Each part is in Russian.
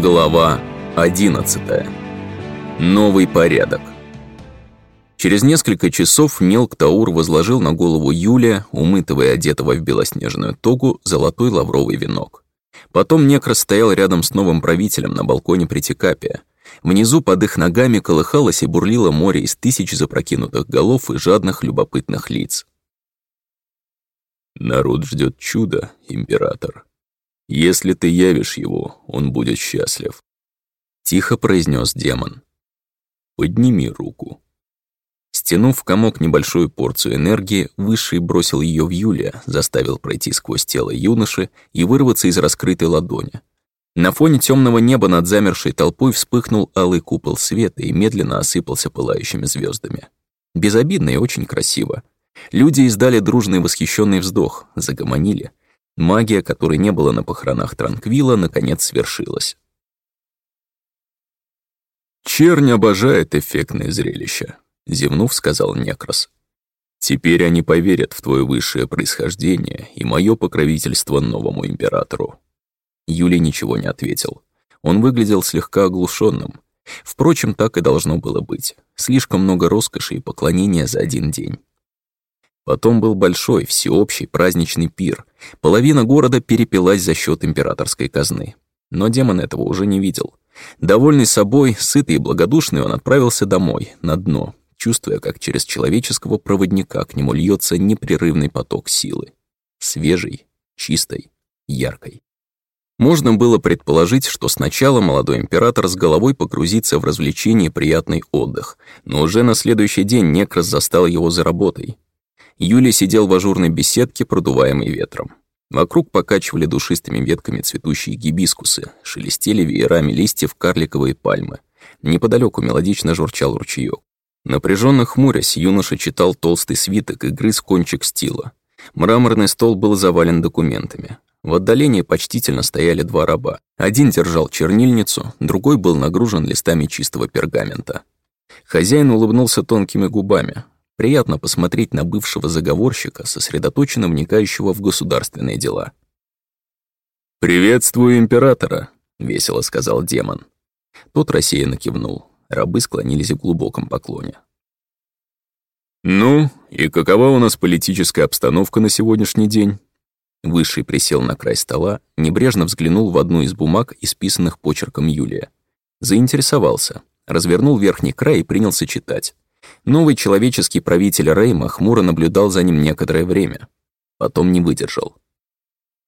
Глава 11. Новый порядок. Через несколько часов Нелктаур возложил на голову Юлия, умытого и одетого в белоснежную тогу, золотой лавровый венок. Потом Некрос стоял рядом с новым правителем на балконе Притикапия. Внизу под их ногами колыхалось и бурлило море из тысяч запрокинутых голов и жадных любопытных лиц. «Народ ждет чуда, император», если ты явишь его, он будет счастлив. Тихо произнес демон. Подними руку. Стянув комок небольшую порцию энергии, Высший бросил ее в Юлия, заставил пройти сквозь тело юноши и вырваться из раскрытой ладони. На фоне темного неба над замершей толпой вспыхнул алый купол света и медленно осыпался пылающими звездами. Безобидно и очень красиво. Люди издали дружный восхищенный вздох, загомонили. Магия, которой не было на похоронах Транквила, наконец свершилась. «Чернь обожает эффектное зрелище», — зевнув, сказал Некрос. «Теперь они поверят в твое высшее происхождение и мое покровительство новому императору». Юлий ничего не ответил. Он выглядел слегка оглушенным. Впрочем, так и должно было быть. Слишком много роскоши и поклонения за один день. Потом был большой, всеобщий праздничный пир. Половина города перепилась за счет императорской казны. Но демон этого уже не видел. Довольный собой, сытый и благодушный, он отправился домой, на дно, чувствуя, как через человеческого проводника к нему льется непрерывный поток силы. Свежий, чистой, яркой. Можно было предположить, что сначала молодой император с головой погрузится в развлечение и приятный отдых, но уже на следующий день Некрос застал его за работой. Юлий сидел в ажурной беседке, продуваемой ветром. Вокруг покачивали душистыми ветками цветущие гибискусы, шелестели веерами листьев карликовые пальмы. Неподалеку мелодично журчал ручеёк. Напряженно хмурясь, юноша читал толстый свиток и грыз кончик стила. Мраморный стол был завален документами. В отдалении почтительно стояли два раба. Один держал чернильницу, другой был нагружен листами чистого пергамента. Хозяин улыбнулся тонкими губами. Приятно посмотреть на бывшего заговорщика, сосредоточенно вникающего в государственные дела. «Приветствую императора», — весело сказал демон. Тот рассеянно кивнул. Рабы склонились в глубоком поклоне. «Ну, и какова у нас политическая обстановка на сегодняшний день?» Высший присел на край стола, небрежно взглянул в одну из бумаг, исписанных почерком Юлия. Заинтересовался, развернул верхний край и принялся читать. Новый человеческий правитель Рейма хмуро наблюдал за ним некоторое время. Потом не выдержал.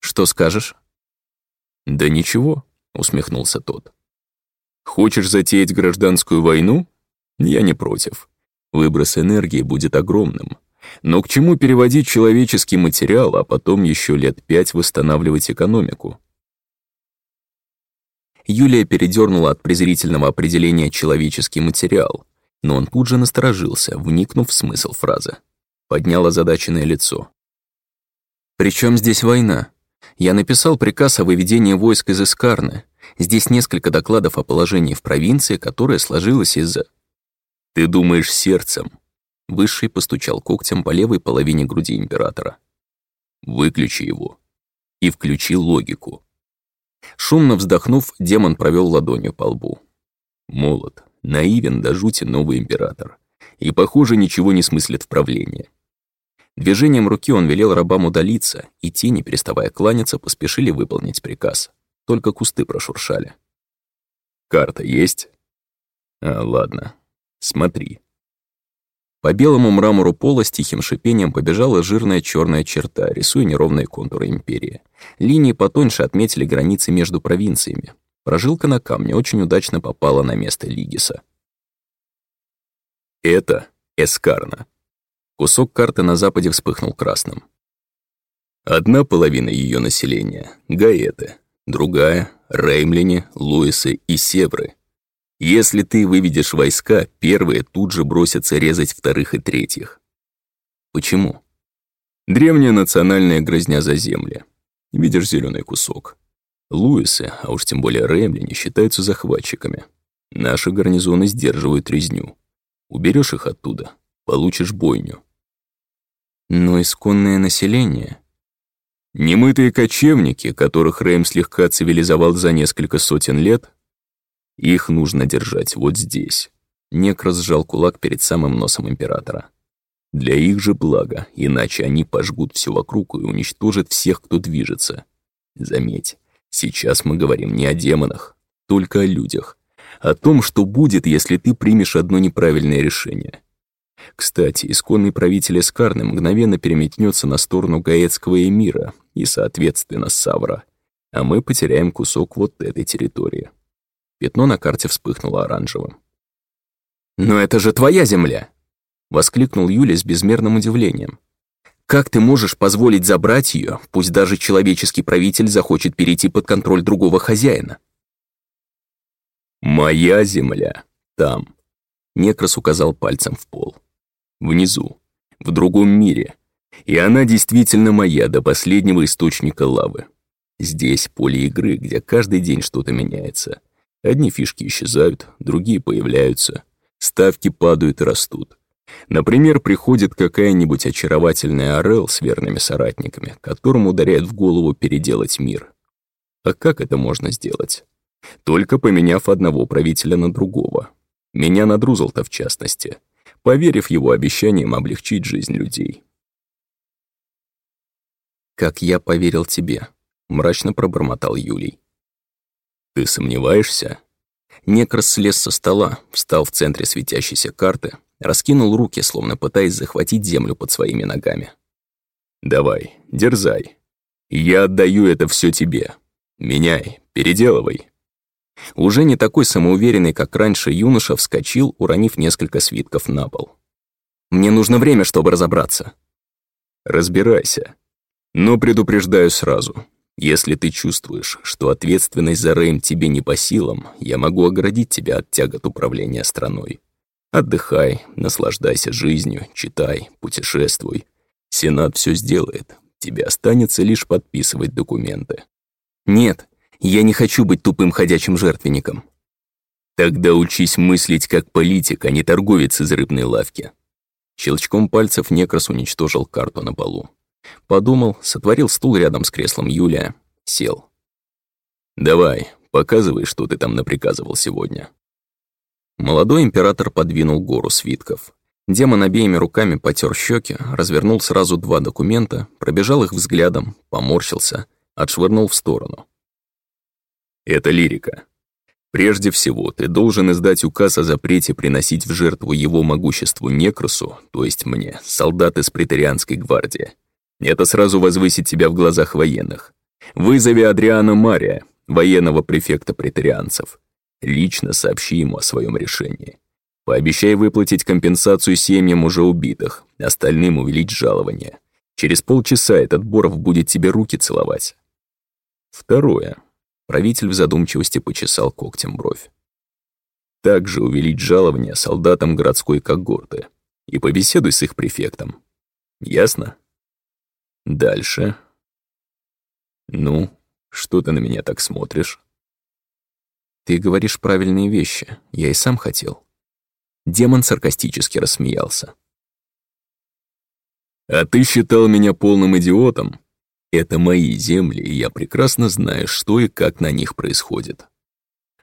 «Что скажешь?» «Да ничего», — усмехнулся тот. «Хочешь затеять гражданскую войну? Я не против. Выброс энергии будет огромным. Но к чему переводить человеческий материал, а потом еще лет пять восстанавливать экономику?» Юлия передернула от презрительного определения «человеческий материал», но он тут же насторожился, вникнув в смысл фразы. Поднял озадаченное лицо. «При чем здесь война? Я написал приказ о выведении войск из Искарны. Здесь несколько докладов о положении в провинции, которое сложилось из-за...» «Ты думаешь сердцем?» Высший постучал когтем по левой половине груди императора. «Выключи его. И включи логику». Шумно вздохнув, демон провел ладонью по лбу. «Молот, Наивен до жути новый император. И, похоже, ничего не смыслит в правлении. Движением руки он велел рабам удалиться, и те, не переставая кланяться, поспешили выполнить приказ. Только кусты прошуршали. «Карта есть?» «А, ладно. Смотри». По белому мрамору пола с тихим шипением побежала жирная черная черта, рисуя неровные контуры империи. Линии потоньше отметили границы между провинциями. Прожилка на камне очень удачно попала на место Лигиса. Это Эскарна. Кусок карты на западе вспыхнул красным. Одна половина ее населения — Гаэты, другая — Реймлини, Луисы и Севры. Если ты выведешь войска, первые тут же бросятся резать вторых и третьих. Почему? Древняя национальная грызня за земли. Видишь зеленый кусок? Луисы, а уж тем более Ремли, считаются захватчиками. Наши гарнизоны сдерживают резню. Уберешь их оттуда, получишь бойню. Но исконное население... Немытые кочевники, которых Рэйм слегка цивилизовал за несколько сотен лет, Их нужно держать вот здесь. Некрос сжал кулак перед самым носом императора. Для их же блага, иначе они пожгут все вокруг и уничтожат всех, кто движется. Заметь, сейчас мы говорим не о демонах, только о людях. О том, что будет, если ты примешь одно неправильное решение. Кстати, исконный правитель Эскарны мгновенно переметнется на сторону Гаецкого эмира и, соответственно, Савра, а мы потеряем кусок вот этой территории. Пятно на карте вспыхнуло оранжевым. «Но это же твоя земля!» — воскликнул Юля с безмерным удивлением. «Как ты можешь позволить забрать ее, пусть даже человеческий правитель захочет перейти под контроль другого хозяина?» «Моя земля там», — Некрос указал пальцем в пол. «Внизу, в другом мире. И она действительно моя до последнего источника лавы. Здесь поле игры, где каждый день что-то меняется. Одни фишки исчезают, другие появляются. Ставки падают и растут. Например, приходит какая-нибудь очаровательная Орел с верными соратниками, которым ударяет в голову переделать мир. А как это можно сделать? Только поменяв одного правителя на другого. Меня на Друзлта в частности, поверив его обещаниям облегчить жизнь людей. «Как я поверил тебе», — мрачно пробормотал Юлий. «Ты сомневаешься?» Некрос слез со стола, встал в центре светящейся карты, раскинул руки, словно пытаясь захватить землю под своими ногами. «Давай, дерзай. Я отдаю это все тебе. Меняй, переделывай». Уже не такой самоуверенный, как раньше, юноша вскочил, уронив несколько свитков на пол. «Мне нужно время, чтобы разобраться». «Разбирайся. Но предупреждаю сразу, если ты чувствуешь, что ответственность за Рэйм тебе не по силам, я могу оградить тебя от тягот управления страной. Отдыхай, наслаждайся жизнью, читай, путешествуй. Сенат все сделает. Тебе останется лишь подписывать документы. Нет, я не хочу быть тупым ходячим жертвенником. Тогда учись мыслить как политик, а не торговец из рыбной лавки. Щелчком пальцев Некрос уничтожил карту на полу. Подумал, сотворил стул рядом с креслом Юлия, сел. «Давай, показывай, что ты там наприказывал сегодня». Молодой император подвинул гору свитков. Демон обеими руками потер щеки, развернул сразу два документа, пробежал их взглядом, поморщился, отшвырнул в сторону. «Это лирика. Прежде всего, ты должен издать указ о запрете приносить в жертву его могуществу Некросу, то есть мне, солдат из претерианской гвардии. Это сразу возвысит тебя в глазах военных. Вызови Адриана Мария, военного префекта претерианцев. Лично сообщи ему о своем решении. Пообещай выплатить компенсацию семьям уже убитых, остальным увеличь жалование. Через полчаса этот Боров будет тебе руки целовать. Второе. Правитель в задумчивости почесал когтем бровь. Также увеличь жалование солдатам городской когорты и побеседуй с их префектом. Ясно? Дальше. Ну, что ты на меня так смотришь? Ты говоришь правильные вещи, я и сам хотел. Демон саркастически рассмеялся. А ты считал меня полным идиотом? Это мои земли, и я прекрасно знаю, что и как на них происходит.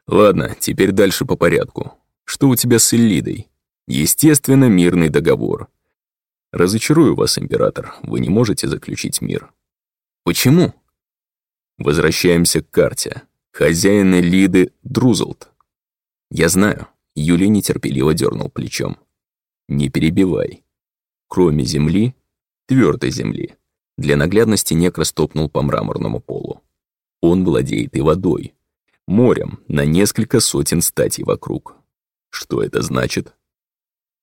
Ладно, теперь дальше по порядку. Что у тебя с Эллидой? Естественно, мирный договор. Разочарую вас, император, вы не можете заключить мир. Почему? Возвращаемся к карте. Хозяин Лиды Друзлт. Я знаю. Юлия нетерпеливо дернул плечом. Не перебивай. Кроме земли, твердой земли, для наглядности некро стопнул по мраморному полу. Он владеет и водой, морем на несколько сотен статей вокруг. Что это значит?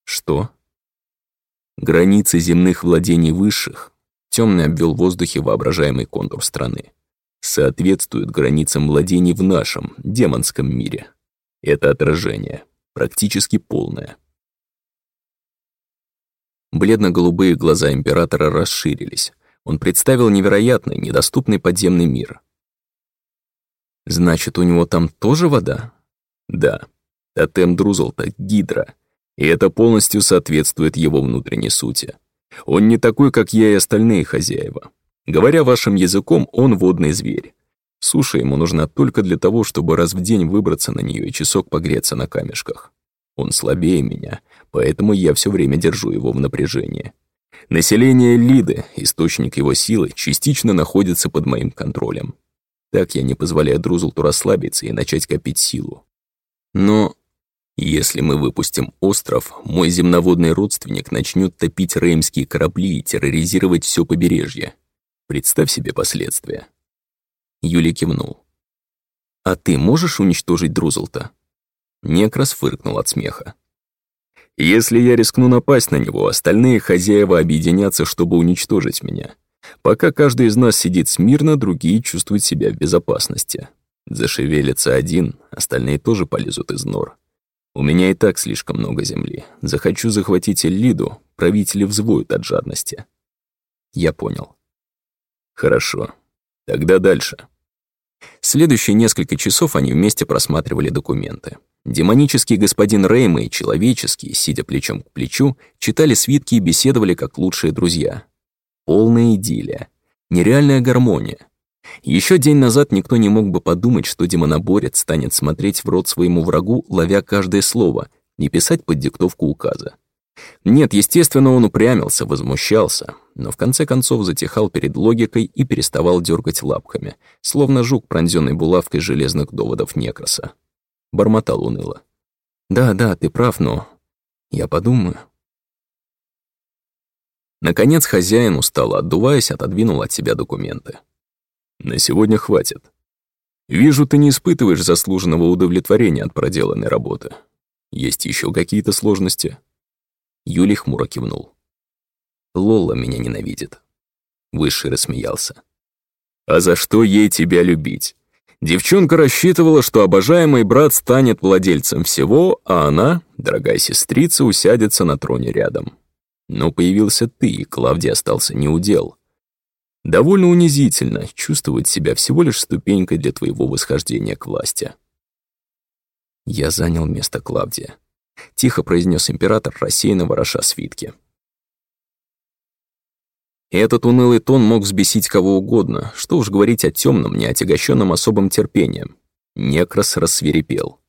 Что? Границы земных владений высших, темный обвел в воздухе воображаемый контур страны, соответствуют границам владений в нашем, демонском мире. Это отражение, практически полное. Бледно-голубые глаза императора расширились. Он представил невероятный, недоступный подземный мир. «Значит, у него там тоже вода?» «Да. Тотем Друзлта — гидра, и это полностью соответствует его внутренней сути. Он не такой, как я и остальные хозяева. Говоря вашим языком, он водный зверь. Суша ему нужна только для того, чтобы раз в день выбраться на нее и часок погреться на камешках. Он слабее меня, поэтому я все время держу его в напряжении. Население Лиды, источник его силы, частично находится под моим контролем. Так я не позволяю Друзлту расслабиться и начать копить силу. Но если мы выпустим остров, мой земноводный родственник начнет топить реймские корабли и терроризировать все побережье. Представь себе последствия. Юли кивнул. «А ты можешь уничтожить Друзлта?» Некрас фыркнул от смеха. «Если я рискну напасть на него, остальные хозяева объединятся, чтобы уничтожить меня. Пока каждый из нас сидит смирно, другие чувствуют себя в безопасности. Зашевелится один, остальные тоже полезут из нор. У меня и так слишком много земли. Захочу захватить Эллиду, правители взвоют от жадности. Я понял. Хорошо. Тогда дальше. Следующие несколько часов они вместе просматривали документы. Демонический господин Рейма и человеческий, сидя плечом к плечу, читали свитки и беседовали как лучшие друзья. Полная идиллия. Нереальная гармония. Еще день назад никто не мог бы подумать, что демоноборец станет смотреть в рот своему врагу, ловя каждое слово, не писать под диктовку указа. Нет, естественно, он упрямился, возмущался, но в конце концов затихал перед логикой и переставал дергать лапками, словно жук, пронзенный булавкой железных доводов Некроса. Бормотал уныло. «Да, да, ты прав, но... Я подумаю». Наконец хозяин, устало отдуваясь, отодвинул от себя документы. На сегодня хватит. Вижу, ты не испытываешь заслуженного удовлетворения от проделанной работы. Есть еще какие-то сложности?» Юлий хмуро кивнул. «Лола меня ненавидит». Высший рассмеялся. «А за что ей тебя любить? Девчонка рассчитывала, что обожаемый брат станет владельцем всего, а она, дорогая сестрица, усядется на троне рядом. Но появился ты, и Клавдий остался неудел. Довольно унизительно чувствовать себя всего лишь ступенькой для твоего восхождения к власти. Я занял место Клавдия. Тихо произнес император, рассеянно вороша свитки. Этот унылый тон мог взбесить кого угодно, что уж говорить о темном, не отягощенном особым терпением. Некрас рассверепел.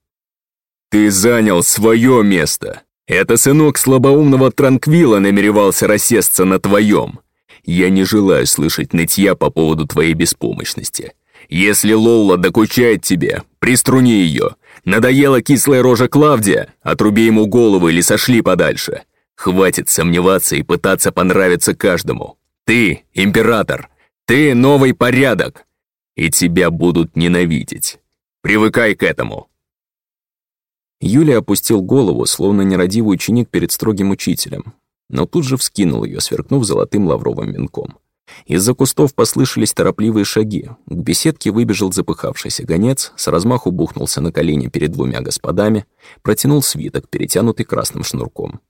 «Ты занял свое место! Это сынок слабоумного Транквила намеревался рассесться на твоем. Я не желаю слышать нытья по поводу твоей беспомощности. Если Лолла докучает тебе, приструни ее. Надоела кислая рожа Клавдия, отруби ему голову или сошли подальше. Хватит сомневаться и пытаться понравиться каждому. Ты — император. Ты — новый порядок. И тебя будут ненавидеть. Привыкай к этому. Юля опустил голову, словно нерадивый ученик перед строгим учителем но тут же вскинул ее, сверкнув золотым лавровым венком. Из-за кустов послышались торопливые шаги. К беседке выбежал запыхавшийся гонец, с размаху бухнулся на колени перед двумя господами, протянул свиток, перетянутый красным шнурком.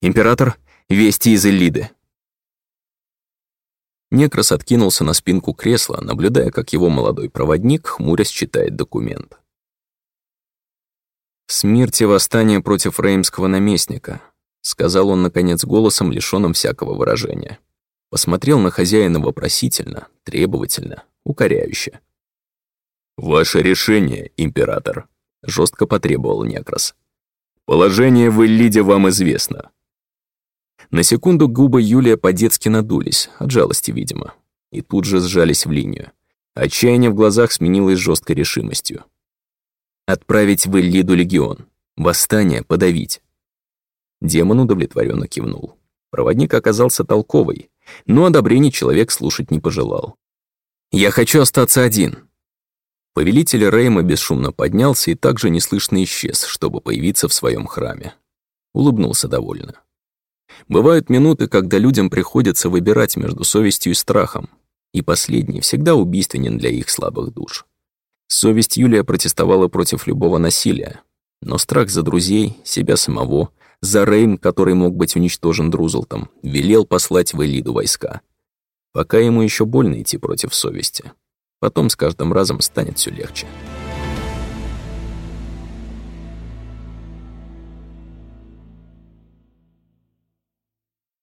«Император, вести из Эллиды!» Некрас откинулся на спинку кресла, наблюдая, как его молодой проводник хмурясь читает документ. Смерть и восстание против реймского наместника. — сказал он, наконец, голосом, лишённым всякого выражения. Посмотрел на хозяина вопросительно, требовательно, укоряюще. «Ваше решение, император», — жестко потребовал Некрас. «Положение в Эллиде вам известно». На секунду губы Юлия по-детски надулись, от жалости, видимо, и тут же сжались в линию. Отчаяние в глазах сменилось жесткой решимостью. «Отправить в Эллиду легион. Восстание подавить. Демон удовлетворенно кивнул. Проводник оказался толковый, но одобрений человек слушать не пожелал. «Я хочу остаться один». Повелитель Рейма бесшумно поднялся и также неслышно исчез, чтобы появиться в своем храме. Улыбнулся довольно. Бывают минуты, когда людям приходится выбирать между совестью и страхом, и последний всегда убийственен для их слабых душ. Совесть Юлия протестовала против любого насилия, но страх за друзей, себя самого за Рейн, который мог быть уничтожен Друзлтом, велел послать в Элиду войска. Пока ему еще больно идти против совести. Потом с каждым разом станет все легче.